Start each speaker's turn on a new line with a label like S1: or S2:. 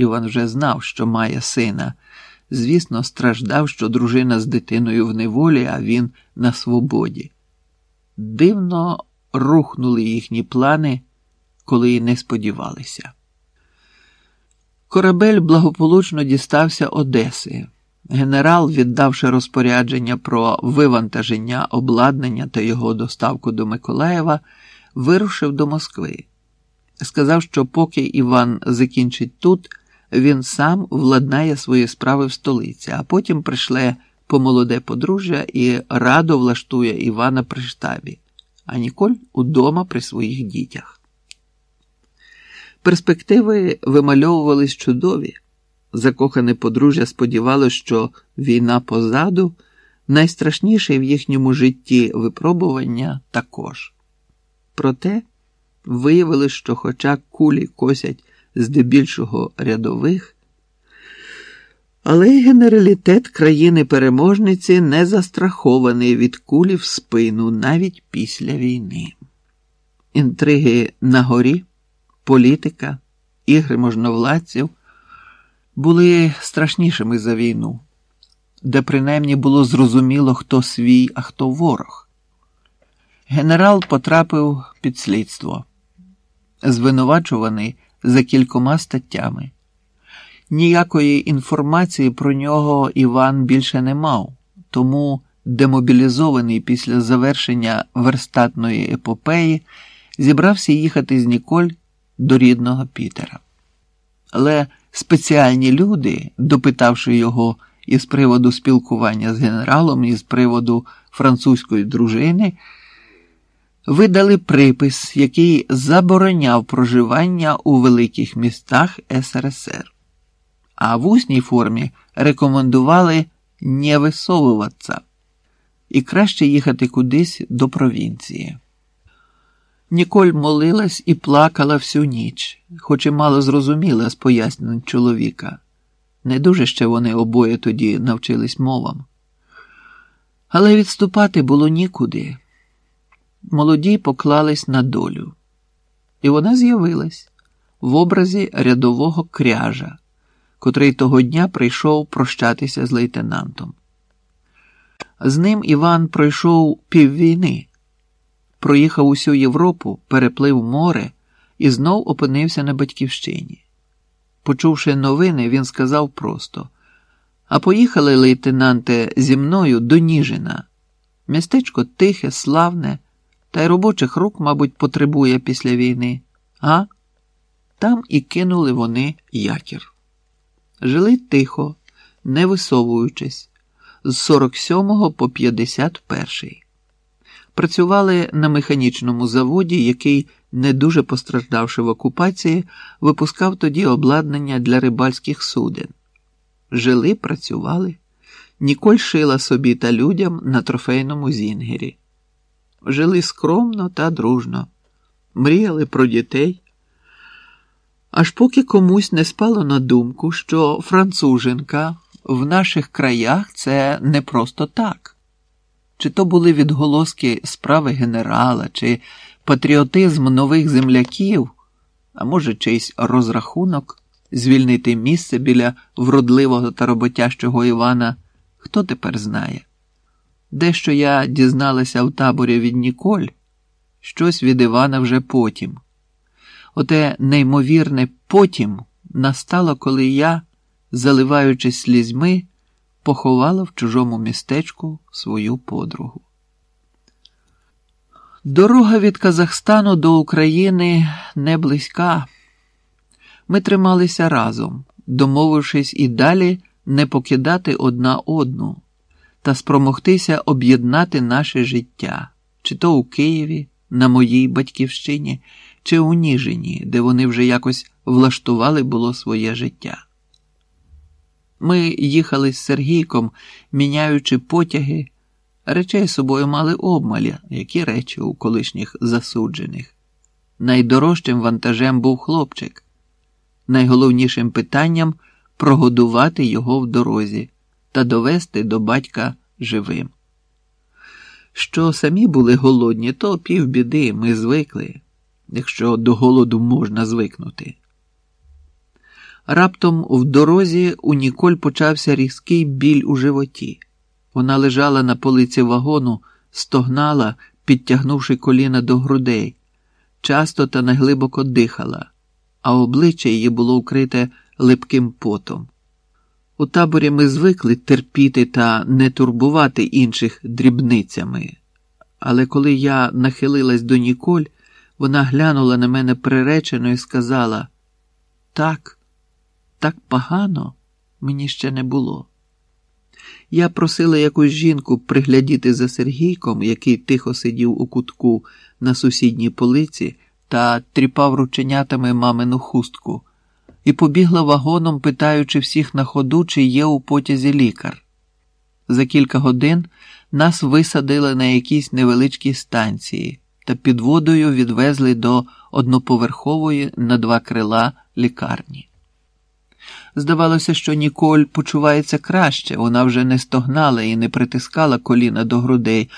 S1: Іван вже знав, що має сина. Звісно, страждав, що дружина з дитиною в неволі, а він на свободі. Дивно рухнули їхні плани, коли й не сподівалися. Корабель благополучно дістався Одеси. Генерал, віддавши розпорядження про вивантаження обладнання та його доставку до Миколаєва, вирушив до Москви. Сказав, що поки Іван закінчить тут, він сам владнає свої справи в столиці, а потім прийшле по молоде подружжя і радо влаштує Івана при штабі, а Ніколь удома при своїх дітях. Перспективи вимальовувались чудові. Закохане подружжя сподівалося, що війна позаду найстрашніше в їхньому житті випробування також. Проте виявилось, що, хоча кулі косять здебільшого рядових, але й генералітет країни-переможниці не застрахований від кулі в спину навіть після війни. Інтриги на горі, політика, ігри можновладців були страшнішими за війну, де принаймні було зрозуміло, хто свій, а хто ворог. Генерал потрапив під слідство, звинувачуваний за кількома статтями. Ніякої інформації про нього Іван більше не мав, тому демобілізований після завершення верстатної епопеї зібрався їхати з Ніколь до рідного Пітера. Але спеціальні люди, допитавши його із приводу спілкування з генералом, і з приводу французької дружини, видали припис, який забороняв проживання у великих містах СРСР, а в усній формі рекомендували не висовуватися і краще їхати кудись до провінції. Ніколь молилась і плакала всю ніч, хоч і мало зрозуміла з пояснень чоловіка. Не дуже ще вони обоє тоді навчились мовам. Але відступати було нікуди. Молоді поклались на долю, і вона з'явилась в образі рядового кряжа, котрий того дня прийшов прощатися з лейтенантом. З ним Іван пройшов піввійни проїхав усю Європу, переплив море і знов опинився на батьківщині. Почувши новини, він сказав просто: А поїхали, лейтенанте, зі мною до Ніжина. Містечко тихе, славне, та й робочих рук, мабуть, потребує після війни, а? Там і кинули вони якір. Жили тихо, не висовуючись, з 47 по 51. Працювали на механічному заводі, який, не дуже постраждавши в окупації, випускав тоді обладнання для рибальських суден. Жили, працювали, Ніколь шила собі та людям на трофейному зінгері. Жили скромно та дружно, мріяли про дітей. Аж поки комусь не спало на думку, що француженка в наших краях це не просто так. Чи то були відголоски справи генерала, чи патріотизм нових земляків, а може, чийсь розрахунок звільнити місце біля вродливого та роботящого Івана, хто тепер знає? Дещо я дізналася в таборі від Ніколь, щось від Івана вже потім. Оте неймовірне потім настало, коли я, заливаючись слізьми, поховала в чужому містечку свою подругу. Дорога від Казахстану до України не близька. Ми трималися разом, домовившись і далі не покидати одна одну та спромогтися об'єднати наше життя, чи то у Києві, на моїй батьківщині, чи у Ніжині, де вони вже якось влаштували було своє життя. Ми їхали з Сергійком, міняючи потяги, речей собою мали обмалі, які речі у колишніх засуджених. Найдорожчим вантажем був хлопчик, найголовнішим питанням прогодувати його в дорозі та довести до батька живим. Що самі були голодні, то півбіди ми звикли, якщо до голоду можна звикнути. Раптом в дорозі у Ніколь почався різкий біль у животі. Вона лежала на полиці вагону, стогнала, підтягнувши коліна до грудей, часто та неглибоко дихала, а обличчя її було вкрите липким потом. У таборі ми звикли терпіти та не турбувати інших дрібницями. Але коли я нахилилась до Ніколь, вона глянула на мене приречено і сказала: Так, так погано мені ще не було. Я просила якусь жінку приглядіти за Сергійком, який тихо сидів у кутку на сусідній полиці та тріпав рученятами мамину хустку, і побігла вагоном, питаючи всіх на ходу, чи є у потязі лікар. За кілька годин нас висадили на якійсь невеличкій станції та під водою відвезли до одноповерхової на два крила лікарні. Здавалося, що Ніколь почувається краще, вона вже не стогнала і не притискала коліна до грудей,